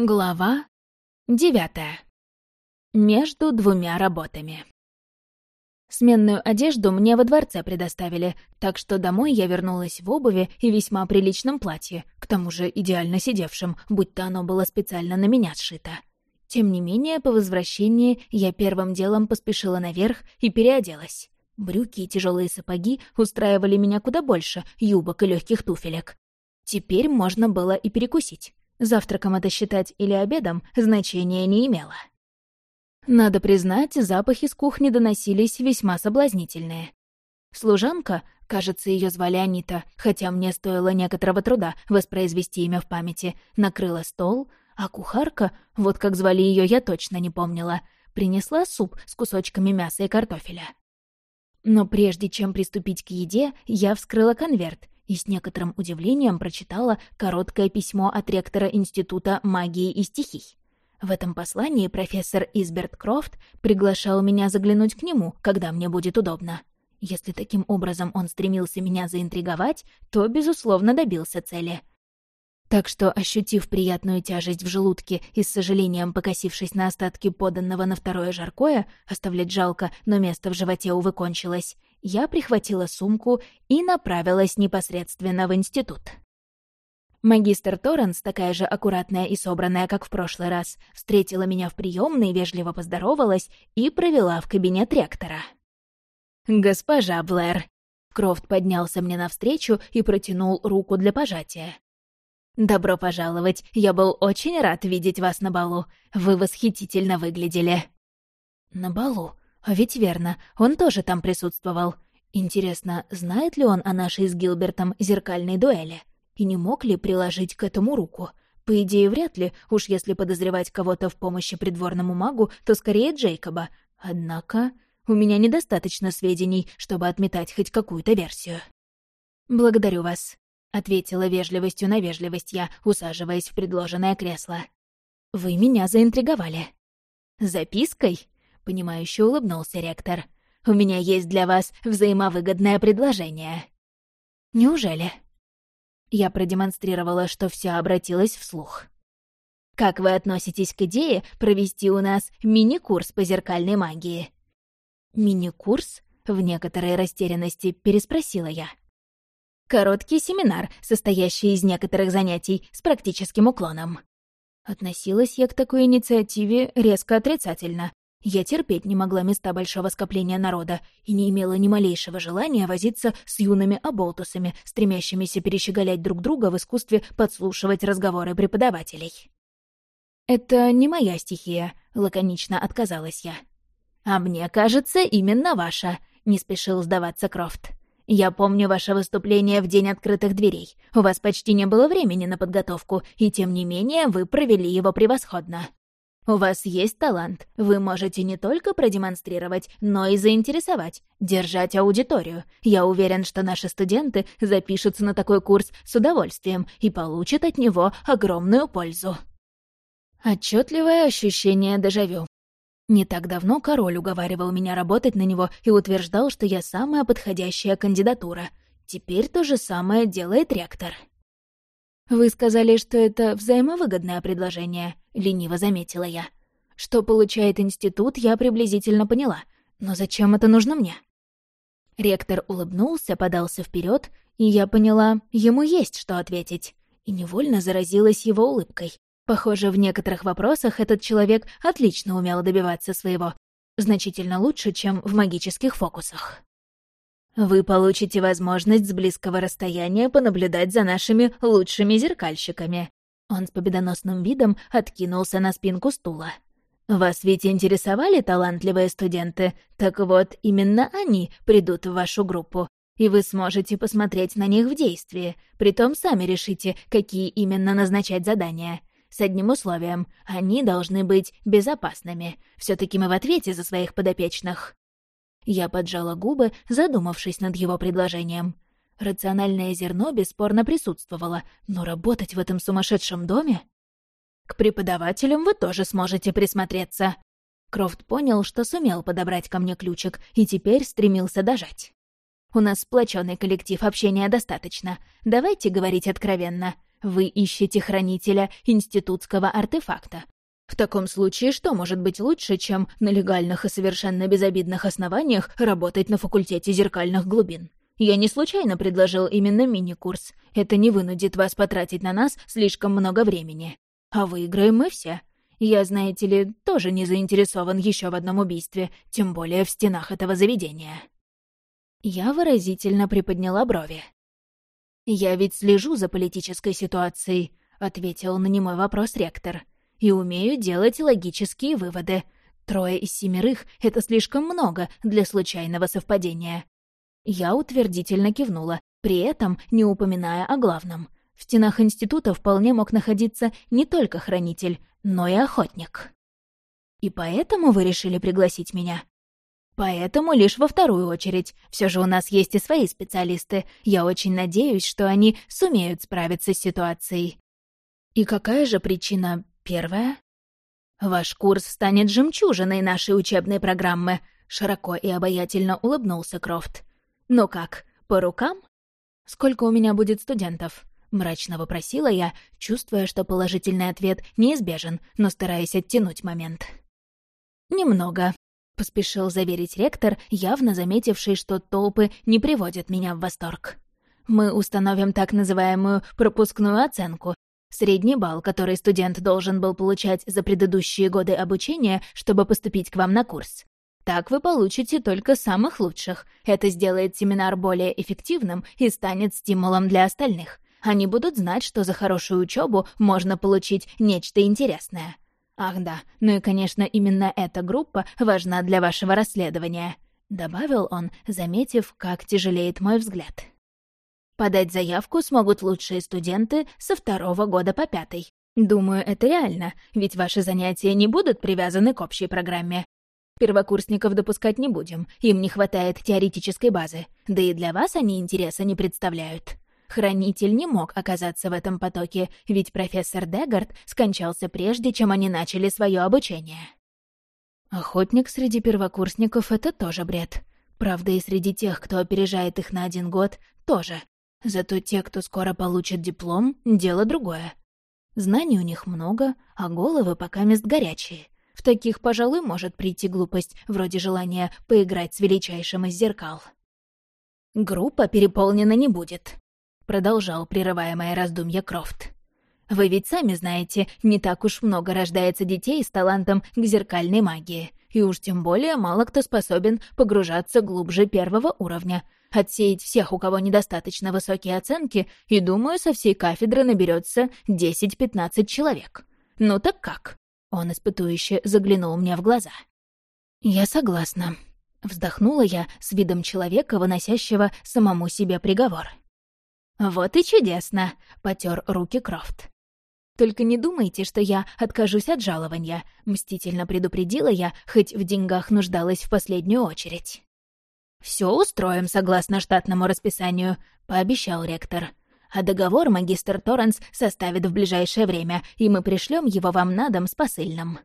Глава девятая. Между двумя работами. Сменную одежду мне во дворце предоставили, так что домой я вернулась в обуви и весьма приличном платье, к тому же идеально сидевшем, будь то оно было специально на меня сшито. Тем не менее, по возвращении я первым делом поспешила наверх и переоделась. Брюки и тяжелые сапоги устраивали меня куда больше юбок и легких туфелек. Теперь можно было и перекусить. Завтраком это считать или обедом значения не имело. Надо признать, запахи с кухни доносились весьма соблазнительные. Служанка, кажется, ее звали Анита, хотя мне стоило некоторого труда воспроизвести имя в памяти, накрыла стол, а кухарка, вот как звали ее, я точно не помнила, принесла суп с кусочками мяса и картофеля. Но прежде чем приступить к еде, я вскрыла конверт и с некоторым удивлением прочитала короткое письмо от ректора Института магии и стихий. В этом послании профессор Изберт Крофт приглашал меня заглянуть к нему, когда мне будет удобно. Если таким образом он стремился меня заинтриговать, то, безусловно, добился цели. Так что, ощутив приятную тяжесть в желудке и с сожалением покосившись на остатки поданного на второе жаркое, оставлять жалко, но место в животе, увы, кончилось, я прихватила сумку и направилась непосредственно в институт. Магистр Торренс, такая же аккуратная и собранная, как в прошлый раз, встретила меня в приемной, вежливо поздоровалась и провела в кабинет ректора. «Госпожа Блэр», Крофт поднялся мне навстречу и протянул руку для пожатия. «Добро пожаловать. Я был очень рад видеть вас на балу. Вы восхитительно выглядели». «На балу? А ведь верно, он тоже там присутствовал. Интересно, знает ли он о нашей с Гилбертом зеркальной дуэли? И не мог ли приложить к этому руку?» По идее, вряд ли, уж если подозревать кого-то в помощи придворному магу, то скорее Джейкоба. Однако у меня недостаточно сведений, чтобы отметать хоть какую-то версию. «Благодарю вас», — ответила вежливостью на вежливость я, усаживаясь в предложенное кресло. «Вы меня заинтриговали». «Запиской?» — понимающе улыбнулся ректор. «У меня есть для вас взаимовыгодное предложение». «Неужели?» Я продемонстрировала, что все обратилось вслух. «Как вы относитесь к идее провести у нас мини-курс по зеркальной магии?» «Мини-курс?» — в некоторой растерянности переспросила я. Короткий семинар, состоящий из некоторых занятий с практическим уклоном. Относилась я к такой инициативе резко отрицательно. Я терпеть не могла места большого скопления народа и не имела ни малейшего желания возиться с юными оболтусами, стремящимися перещеголять друг друга в искусстве подслушивать разговоры преподавателей. «Это не моя стихия», — лаконично отказалась я. «А мне кажется, именно ваша», — не спешил сдаваться Крофт. Я помню ваше выступление в День открытых дверей. У вас почти не было времени на подготовку, и тем не менее вы провели его превосходно. У вас есть талант. Вы можете не только продемонстрировать, но и заинтересовать, держать аудиторию. Я уверен, что наши студенты запишутся на такой курс с удовольствием и получат от него огромную пользу. Отчетливое ощущение дежавю. Не так давно король уговаривал меня работать на него и утверждал, что я самая подходящая кандидатура. Теперь то же самое делает ректор. «Вы сказали, что это взаимовыгодное предложение», — лениво заметила я. «Что получает институт, я приблизительно поняла. Но зачем это нужно мне?» Ректор улыбнулся, подался вперед, и я поняла, ему есть что ответить, и невольно заразилась его улыбкой. Похоже, в некоторых вопросах этот человек отлично умел добиваться своего. Значительно лучше, чем в магических фокусах. Вы получите возможность с близкого расстояния понаблюдать за нашими лучшими зеркальщиками. Он с победоносным видом откинулся на спинку стула. Вас ведь интересовали талантливые студенты? Так вот, именно они придут в вашу группу, и вы сможете посмотреть на них в действии, притом сами решите, какие именно назначать задания с одним условием — они должны быть безопасными. все таки мы в ответе за своих подопечных». Я поджала губы, задумавшись над его предложением. Рациональное зерно бесспорно присутствовало, но работать в этом сумасшедшем доме? К преподавателям вы тоже сможете присмотреться. Крофт понял, что сумел подобрать ко мне ключик и теперь стремился дожать. У нас сплоченный коллектив, общения достаточно. Давайте говорить откровенно. Вы ищете хранителя институтского артефакта. Таком случае что может быть лучше, чем на легальных и совершенно безобидных основаниях работать на факультете зеркальных глубин? Я не случайно предложил именно мини-курс. Это не вынудит вас потратить на нас слишком много времени. А выиграем мы все. Я, знаете ли, тоже не заинтересован еще в одном убийстве, тем более в стенах этого заведения. Я выразительно приподняла брови. «Я ведь слежу за политической ситуацией», — ответил на немой вопрос ректор. «И умею делать логические выводы. Трое из семерых — это слишком много для случайного совпадения». Я утвердительно кивнула, при этом не упоминая о главном. В стенах института вполне мог находиться не только хранитель, но и охотник. «И поэтому вы решили пригласить меня?» Поэтому лишь во вторую очередь. Все же у нас есть и свои специалисты. Я очень надеюсь, что они сумеют справиться с ситуацией. И какая же причина первая? Ваш курс станет жемчужиной нашей учебной программы, широко и обаятельно улыбнулся Крофт. Ну как, по рукам? Сколько у меня будет студентов? Мрачно вопросила я, чувствуя, что положительный ответ неизбежен, но стараясь оттянуть момент. «Немного», поспешил заверить ректор, явно заметивший, что толпы не приводят меня в восторг. «Мы установим так называемую пропускную оценку, средний балл, который студент должен был получать за предыдущие годы обучения, чтобы поступить к вам на курс. Так вы получите только самых лучших. Это сделает семинар более эффективным и станет стимулом для остальных. Они будут знать, что за хорошую учебу можно получить нечто интересное. Ах да, ну и, конечно, именно эта группа важна для вашего расследования», — добавил он, заметив, как тяжелеет мой взгляд. «Подать заявку смогут лучшие студенты со второго года по пятый. Думаю, это реально, ведь ваши занятия не будут привязаны к общей программе. Первокурсников допускать не будем, им не хватает теоретической базы, да и для вас они интереса не представляют. Хранитель не мог оказаться в этом потоке, ведь профессор Дегард скончался прежде, чем они начали свое обучение. Охотник среди первокурсников — это тоже бред. Правда, и среди тех, кто опережает их на один год, тоже. Зато те, кто скоро получит диплом, — дело другое. Знаний у них много, а головы пока мест горячие. В таких, пожалуй, может прийти глупость, вроде желания поиграть с величайшим из зеркал. Группа переполнена не будет продолжал прерываемое раздумье Крофт. «Вы ведь сами знаете, не так уж много рождается детей с талантом к зеркальной магии, и уж тем более мало кто способен погружаться глубже первого уровня, отсеять всех, у кого недостаточно высокие оценки, и, думаю, со всей кафедры наберется 10-15 человек. Ну так как?» Он испытующе заглянул мне в глаза. «Я согласна», — вздохнула я с видом человека, выносящего самому себе приговор. «Вот и чудесно!» — потер руки Крофт. «Только не думайте, что я откажусь от жалования», — мстительно предупредила я, хоть в деньгах нуждалась в последнюю очередь. «Все устроим согласно штатному расписанию», — пообещал ректор. «А договор магистр Торренс составит в ближайшее время, и мы пришлем его вам на дом с посыльным».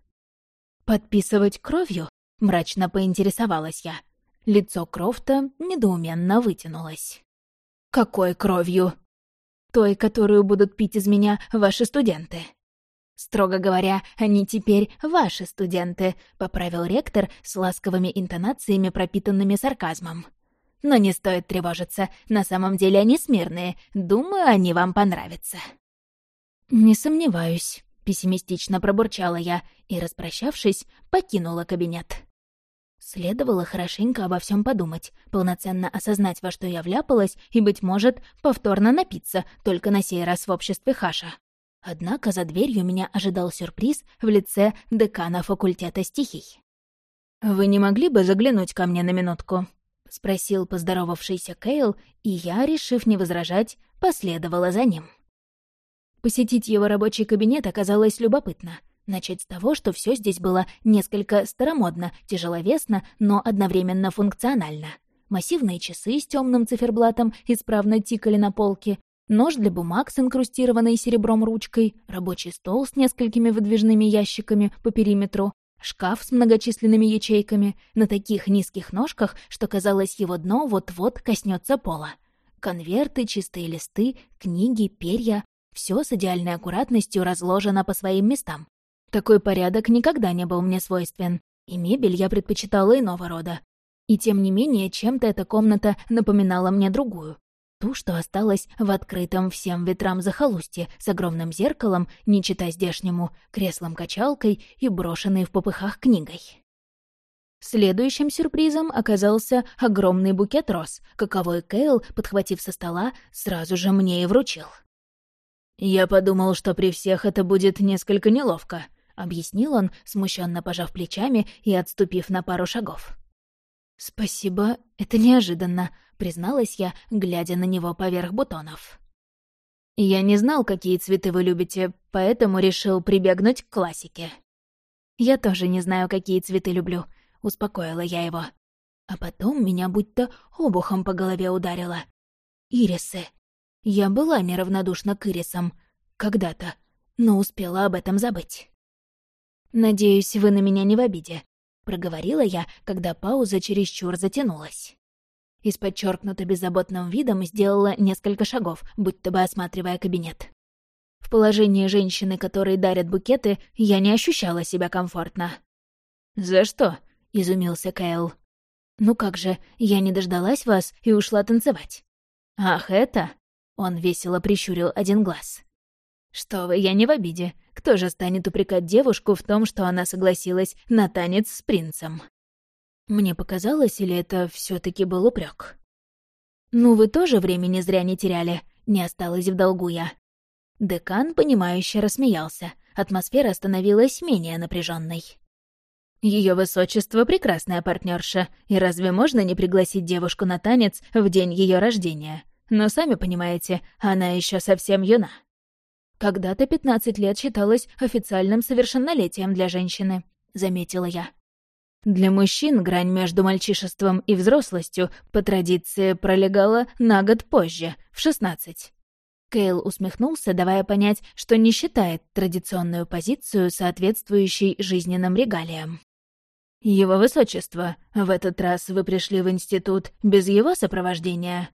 «Подписывать кровью?» — мрачно поинтересовалась я. Лицо Крофта недоуменно вытянулось. «Какой кровью?» «Той, которую будут пить из меня ваши студенты». «Строго говоря, они теперь ваши студенты», — поправил ректор с ласковыми интонациями, пропитанными сарказмом. «Но не стоит тревожиться, на самом деле они смирные. Думаю, они вам понравятся». «Не сомневаюсь», — пессимистично пробурчала я и, распрощавшись, покинула кабинет. Следовало хорошенько обо всем подумать, полноценно осознать, во что я вляпалась, и, быть может, повторно напиться, только на сей раз в обществе Хаша. Однако за дверью меня ожидал сюрприз в лице декана факультета стихий. «Вы не могли бы заглянуть ко мне на минутку?» — спросил поздоровавшийся Кейл, и я, решив не возражать, последовала за ним. Посетить его рабочий кабинет оказалось любопытно — Начать с того, что все здесь было несколько старомодно, тяжеловесно, но одновременно функционально. Массивные часы с темным циферблатом исправно тикали на полке, нож для бумаг с инкрустированной серебром ручкой, рабочий стол с несколькими выдвижными ящиками по периметру, шкаф с многочисленными ячейками на таких низких ножках, что казалось его дно вот-вот коснется пола. Конверты, чистые листы, книги, перья, Все с идеальной аккуратностью разложено по своим местам. Такой порядок никогда не был мне свойствен, и мебель я предпочитала иного рода. И тем не менее, чем-то эта комната напоминала мне другую. Ту, что осталась в открытом всем ветрам захолустье, с огромным зеркалом, не читай здешнему, креслом-качалкой и брошенной в попыхах книгой. Следующим сюрпризом оказался огромный букет роз, каковой Кейл, подхватив со стола, сразу же мне и вручил. «Я подумал, что при всех это будет несколько неловко», — объяснил он, смущенно пожав плечами и отступив на пару шагов. «Спасибо, это неожиданно», — призналась я, глядя на него поверх бутонов. «Я не знал, какие цветы вы любите, поэтому решил прибегнуть к классике». «Я тоже не знаю, какие цветы люблю», — успокоила я его. А потом меня будто обухом по голове ударило. Ирисы. Я была неравнодушна к ирисам. Когда-то. Но успела об этом забыть. «Надеюсь, вы на меня не в обиде», — проговорила я, когда пауза чересчур затянулась. И с подчеркнуто беззаботным видом сделала несколько шагов, будто бы осматривая кабинет. В положении женщины, которой дарят букеты, я не ощущала себя комфортно. «За что?» — изумился Кайл. «Ну как же, я не дождалась вас и ушла танцевать». «Ах, это?» — он весело прищурил один глаз. «Что вы, я не в обиде. Кто же станет упрекать девушку в том, что она согласилась на танец с принцем?» Мне показалось, или это все таки был упрек? «Ну, вы тоже времени зря не теряли, не осталось в долгу я». Декан, понимающе рассмеялся. Атмосфера становилась менее напряженной. Ее высочество — прекрасная партнерша, и разве можно не пригласить девушку на танец в день ее рождения? Но сами понимаете, она еще совсем юна. Когда-то 15 лет считалось официальным совершеннолетием для женщины, заметила я. Для мужчин грань между мальчишеством и взрослостью по традиции пролегала на год позже, в 16. Кейл усмехнулся, давая понять, что не считает традиционную позицию соответствующей жизненным регалиям. «Его высочество, в этот раз вы пришли в институт без его сопровождения?»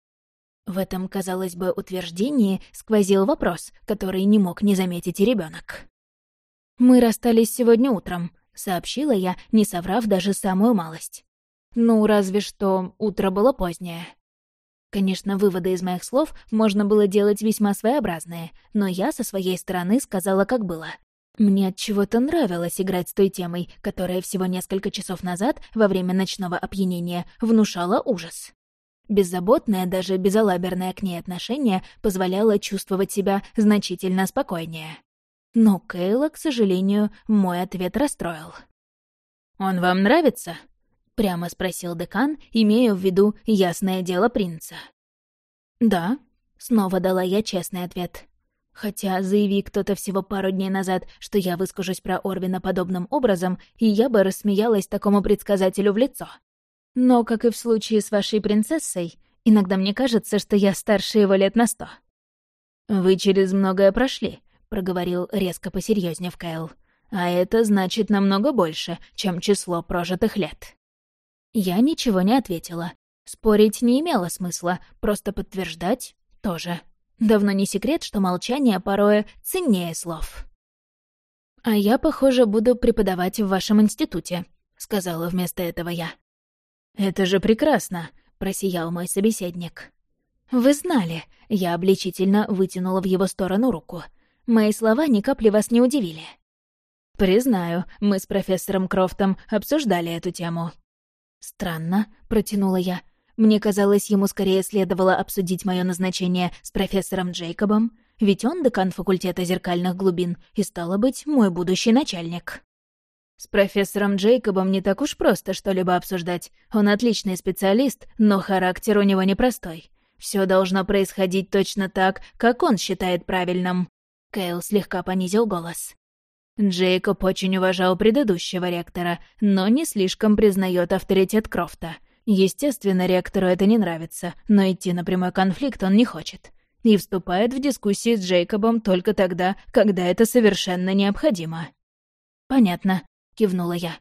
В этом, казалось бы, утверждении сквозил вопрос, который не мог не заметить и ребенок. «Мы расстались сегодня утром», — сообщила я, не соврав даже самую малость. «Ну, разве что утро было позднее». Конечно, выводы из моих слов можно было делать весьма своеобразные, но я со своей стороны сказала, как было. Мне от чего-то нравилось играть с той темой, которая всего несколько часов назад, во время ночного опьянения, внушала ужас. Беззаботное, даже безалаберное к ней отношение позволяло чувствовать себя значительно спокойнее. Но Кейла, к сожалению, мой ответ расстроил. «Он вам нравится?» — прямо спросил декан, имея в виду ясное дело принца. «Да», — снова дала я честный ответ. Хотя, заяви кто-то всего пару дней назад, что я выскажусь про Орвина подобным образом, и я бы рассмеялась такому предсказателю в лицо. Но, как и в случае с вашей принцессой, иногда мне кажется, что я старше его лет на сто». «Вы через многое прошли», — проговорил резко посерьезнее Кайл. «А это значит намного больше, чем число прожитых лет». Я ничего не ответила. Спорить не имело смысла, просто подтверждать — тоже. Давно не секрет, что молчание порой ценнее слов. «А я, похоже, буду преподавать в вашем институте», — сказала вместо этого я. «Это же прекрасно!» — просиял мой собеседник. «Вы знали!» — я обличительно вытянула в его сторону руку. «Мои слова ни капли вас не удивили». «Признаю, мы с профессором Крофтом обсуждали эту тему». «Странно», — протянула я. «Мне казалось, ему скорее следовало обсудить мое назначение с профессором Джейкобом, ведь он декан факультета зеркальных глубин и, стало быть, мой будущий начальник». С профессором Джейкобом не так уж просто что-либо обсуждать. Он отличный специалист, но характер у него непростой. Все должно происходить точно так, как он считает правильным. Кейл слегка понизил голос. Джейкоб очень уважал предыдущего ректора, но не слишком признает авторитет Крофта. Естественно, ректору это не нравится, но идти на прямой конфликт он не хочет. И вступает в дискуссии с Джейкобом только тогда, когда это совершенно необходимо. «Понятно», кивнула я.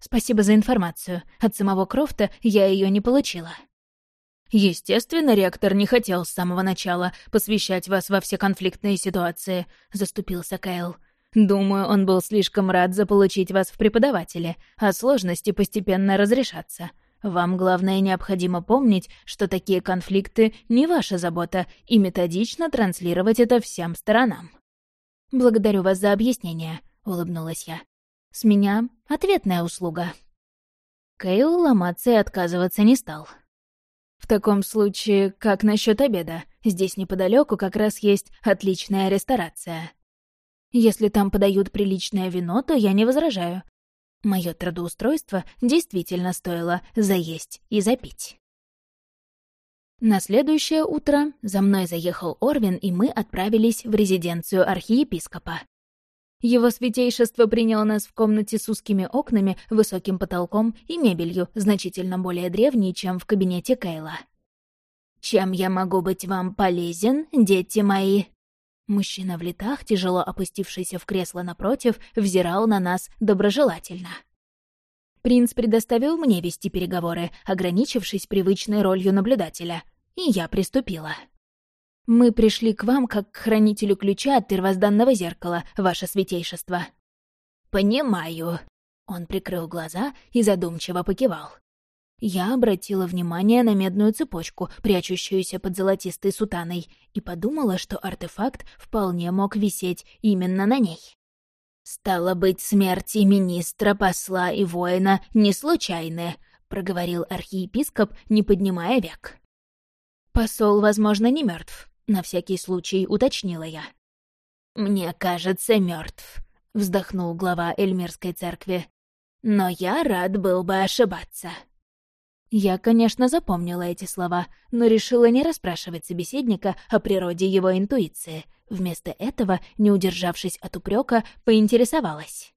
«Спасибо за информацию. От самого Крофта я ее не получила». Естественно, ректор не хотел с самого начала посвящать вас во все конфликтные ситуации, заступился Кайл. Думаю, он был слишком рад заполучить вас в преподаватели, а сложности постепенно разрешатся. Вам, главное, необходимо помнить, что такие конфликты не ваша забота, и методично транслировать это всем сторонам. «Благодарю вас за объяснение», — улыбнулась я. «С меня ответная услуга». Кейл ломаться и отказываться не стал. «В таком случае, как насчет обеда? Здесь неподалеку как раз есть отличная ресторация. Если там подают приличное вино, то я не возражаю. Мое трудоустройство действительно стоило заесть и запить». На следующее утро за мной заехал Орвин, и мы отправились в резиденцию архиепископа. Его святейшество принял нас в комнате с узкими окнами, высоким потолком и мебелью, значительно более древней, чем в кабинете Кейла. «Чем я могу быть вам полезен, дети мои?» Мужчина в летах, тяжело опустившийся в кресло напротив, взирал на нас доброжелательно. Принц предоставил мне вести переговоры, ограничившись привычной ролью наблюдателя, и я приступила. Мы пришли к вам как к хранителю ключа от первозданного зеркала, ваше святейшество». «Понимаю». Он прикрыл глаза и задумчиво покивал. Я обратила внимание на медную цепочку, прячущуюся под золотистой сутаной, и подумала, что артефакт вполне мог висеть именно на ней. «Стало быть, смерти министра, посла и воина не случайны», — проговорил архиепископ, не поднимая век. «Посол, возможно, не мертв, на всякий случай уточнила я. «Мне кажется, мертв, вздохнул глава Эльмирской церкви. «Но я рад был бы ошибаться». Я, конечно, запомнила эти слова, но решила не расспрашивать собеседника о природе его интуиции. Вместо этого, не удержавшись от упрека, поинтересовалась.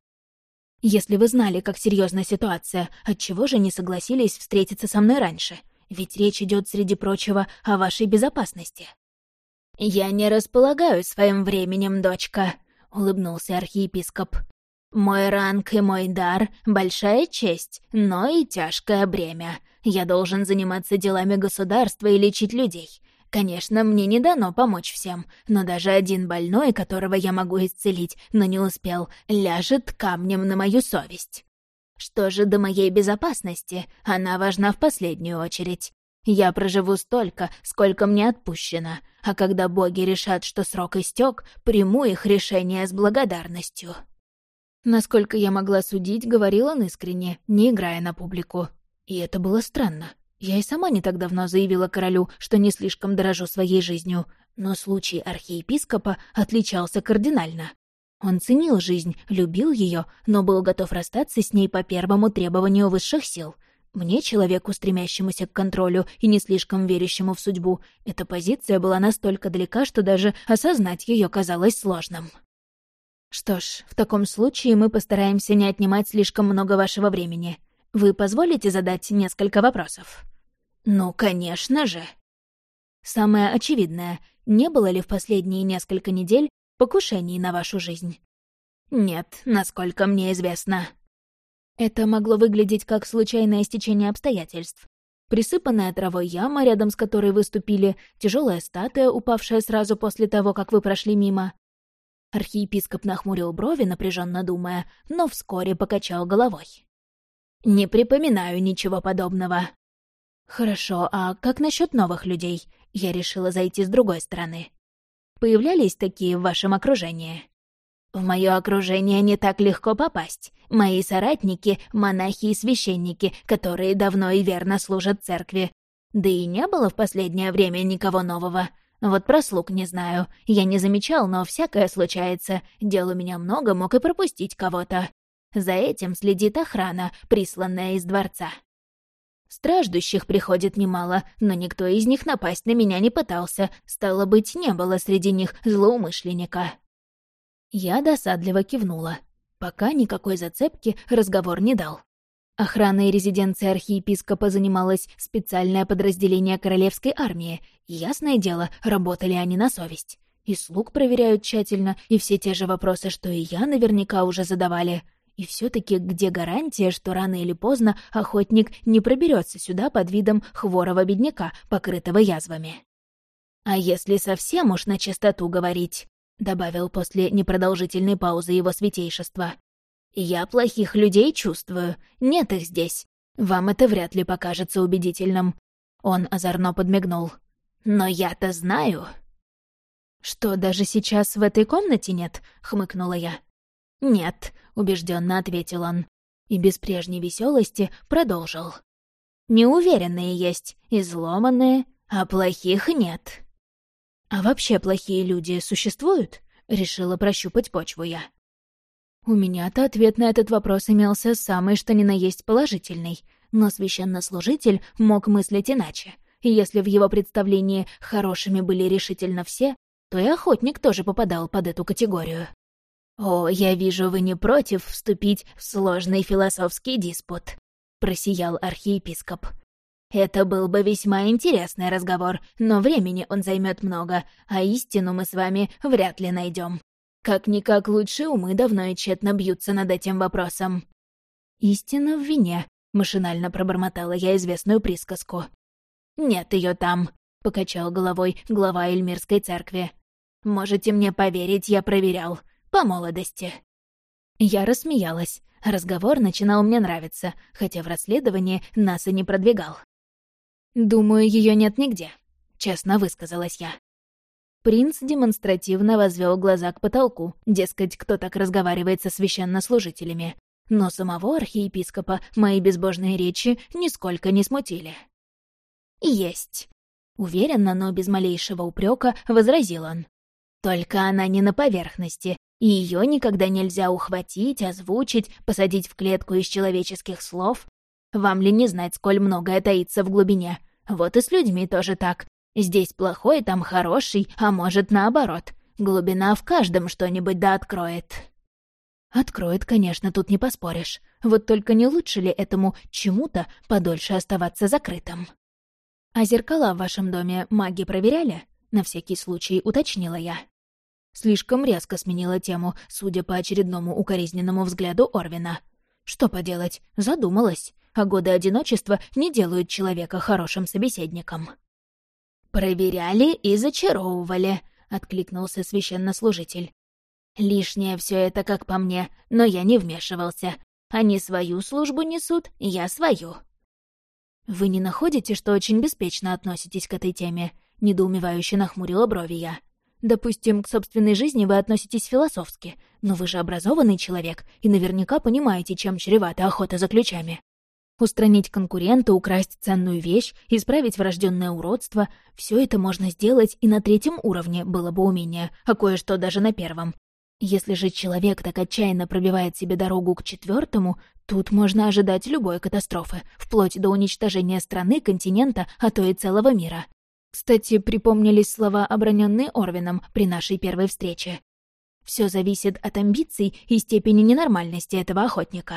«Если вы знали, как серьезна ситуация, отчего же не согласились встретиться со мной раньше? Ведь речь идет, среди прочего, о вашей безопасности». «Я не располагаю своим временем, дочка», — улыбнулся архиепископ. «Мой ранг и мой дар — большая честь, но и тяжкое бремя. Я должен заниматься делами государства и лечить людей. Конечно, мне не дано помочь всем, но даже один больной, которого я могу исцелить, но не успел, ляжет камнем на мою совесть. Что же до моей безопасности, она важна в последнюю очередь. Я проживу столько, сколько мне отпущено, а когда боги решат, что срок истек, приму их решение с благодарностью». Насколько я могла судить, говорил он искренне, не играя на публику. И это было странно. Я и сама не так давно заявила королю, что не слишком дорожу своей жизнью, но случай архиепископа отличался кардинально. Он ценил жизнь, любил ее, но был готов расстаться с ней по первому требованию высших сил — мне, человеку, стремящемуся к контролю и не слишком верящему в судьбу, эта позиция была настолько далека, что даже осознать ее казалось сложным. «Что ж, в таком случае мы постараемся не отнимать слишком много вашего времени. Вы позволите задать несколько вопросов?» «Ну, конечно же!» «Самое очевидное, не было ли в последние несколько недель покушений на вашу жизнь?» «Нет, насколько мне известно», это могло выглядеть как случайное стечение обстоятельств. Присыпанная травой яма, рядом с которой выступили, тяжелая статуя, упавшая сразу после того, как вы прошли мимо. Архиепископ нахмурил брови, напряженно думая, но вскоре покачал головой. «Не припоминаю ничего подобного». «Хорошо, а как насчет новых людей?» Я решила зайти с другой стороны. «Появлялись такие в вашем окружении?» В мое окружение не так легко попасть. Мои соратники — монахи и священники, которые давно и верно служат церкви. Да и не было в последнее время никого нового. Вот про слуг не знаю. Я не замечал, но всякое случается. Дел у меня много, мог и пропустить кого-то. За этим следит охрана, присланная из дворца. Страждущих приходит немало, но никто из них напасть на меня не пытался. Стало быть, не было среди них злоумышленника. Я досадливо кивнула. Пока никакой зацепки разговор не дал. Охраной резиденции архиепископа занималось специальное подразделение королевской армии. ясное дело, работали они на совесть. И слуг проверяют тщательно, и все те же вопросы, что и я наверняка уже задавали. И все таки где гарантия, что рано или поздно охотник не проберется сюда под видом хворого бедняка, покрытого язвами? «А если совсем уж на чистоту говорить», — добавил после непродолжительной паузы его святейшество, «я плохих людей чувствую, нет их здесь. Вам это вряд ли покажется убедительным». Он озорно подмигнул. «Но я-то знаю». «Что, даже сейчас в этой комнате нет?» — хмыкнула я. «Нет», — убежденно ответил он. И без прежней веселости продолжил. «Неуверенные есть, изломанные, а плохих нет». «А вообще плохие люди существуют?» — решила прощупать почву я. У меня-то ответ на этот вопрос имелся самый что ни на есть положительный, но священнослужитель мог мыслить иначе. И если в его представлении хорошими были решительно все, то и охотник тоже попадал под эту категорию. «О, я вижу, вы не против вступить в сложный философский диспут», — просиял архиепископ. «Это был бы весьма интересный разговор, но времени он займет много, а истину мы с вами вряд ли найдем. Как-никак лучше умы давно и тщетно бьются над этим вопросом». «Истина в вине», — машинально пробормотала я известную присказку. «Нет ее там», — покачал головой глава Эльмирской церкви. «Можете мне поверить, я проверял. По молодости». Я рассмеялась. Разговор начинал мне нравиться, хотя в расследовании нас и не продвигал. «Думаю, ее нет нигде», — честно высказалась я. Принц демонстративно возвел глаза к потолку, дескать, кто так разговаривает со священнослужителями. Но самого архиепископа мои безбожные речи нисколько не смутили. «Есть», — уверенно, но без малейшего упрека возразил он. «Только она не на поверхности, и ее никогда нельзя ухватить, озвучить, посадить в клетку из человеческих слов. Вам ли не знать, сколь многое таится в глубине? Вот и с людьми тоже так. Здесь плохой, там хороший, а может, наоборот. Глубина в каждом что-нибудь да откроет. Откроет, конечно, тут не поспоришь. Вот только не лучше ли этому чему-то подольше оставаться закрытым? А зеркала в вашем доме маги проверяли? На всякий случай уточнила я. Слишком резко сменила тему, судя по очередному укоризненному взгляду Орвина. Что поделать, задумалась, а годы одиночества не делают человека хорошим собеседником. «Проверяли и зачаровывали», — откликнулся священнослужитель. «Лишнее все это, как по мне, но я не вмешивался. Они свою службу несут, я свою». «Вы не находите, что очень беспечно относитесь к этой теме?» — недоумевающе нахмурила брови я. Допустим, к собственной жизни вы относитесь философски, но вы же образованный человек и наверняка понимаете, чем чревата охота за ключами. Устранить конкурента, украсть ценную вещь, исправить врожденное уродство — все это можно сделать и на третьем уровне было бы умение, а кое-что даже на первом. Если же человек так отчаянно пробивает себе дорогу к четвертому, тут можно ожидать любой катастрофы, вплоть до уничтожения страны, континента, а то и целого мира. Кстати, припомнились слова, оброненные Орвином при нашей первой встрече. Все зависит от амбиций и степени ненормальности этого охотника.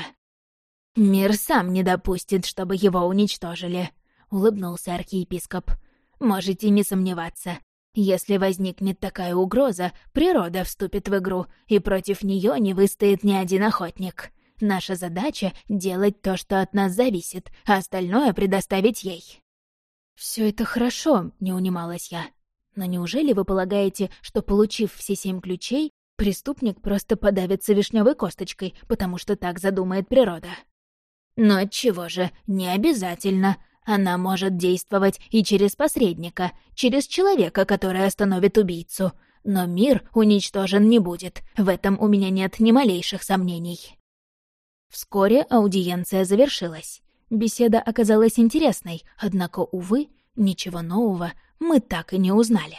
«Мир сам не допустит, чтобы его уничтожили», — улыбнулся архиепископ. «Можете не сомневаться. Если возникнет такая угроза, природа вступит в игру, и против нее не выстоит ни один охотник. Наша задача — делать то, что от нас зависит, а остальное предоставить ей». Все это хорошо», — не унималась я. «Но неужели вы полагаете, что, получив все семь ключей, преступник просто подавится вишневой косточкой, потому что так задумает природа?» «Но отчего же, не обязательно. Она может действовать и через посредника, через человека, который остановит убийцу. Но мир уничтожен не будет, в этом у меня нет ни малейших сомнений». Вскоре аудиенция завершилась. Беседа оказалась интересной, однако, увы, ничего нового мы так и не узнали.